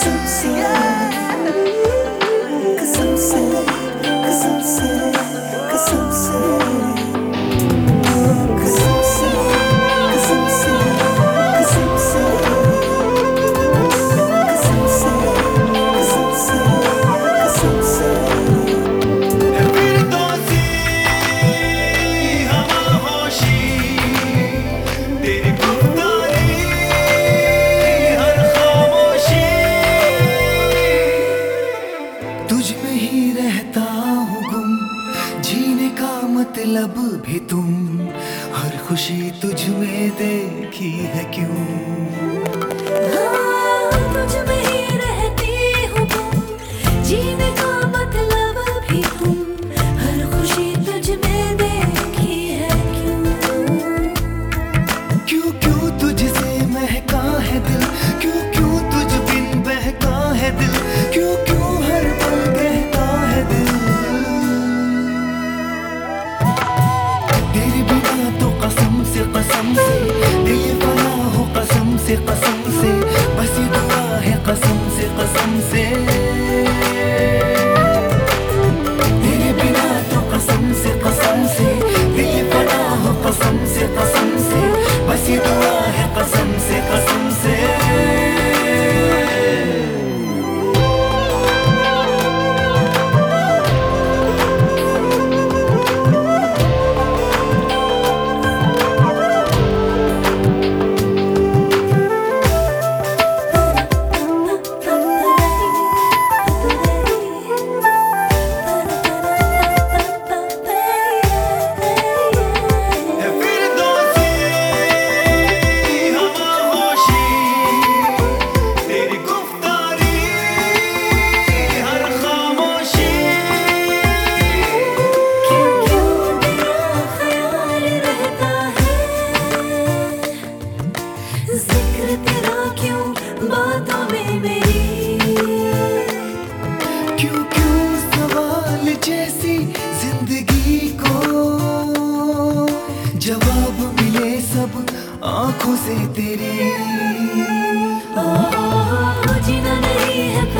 associate. का मतलब भी तुम हर खुशी तुझ में देखी है क्यों? कसम से बस दुआ है कसम से कसम से। आँखों से तेरी आ, आ, आ, आ, आ, आ, आ,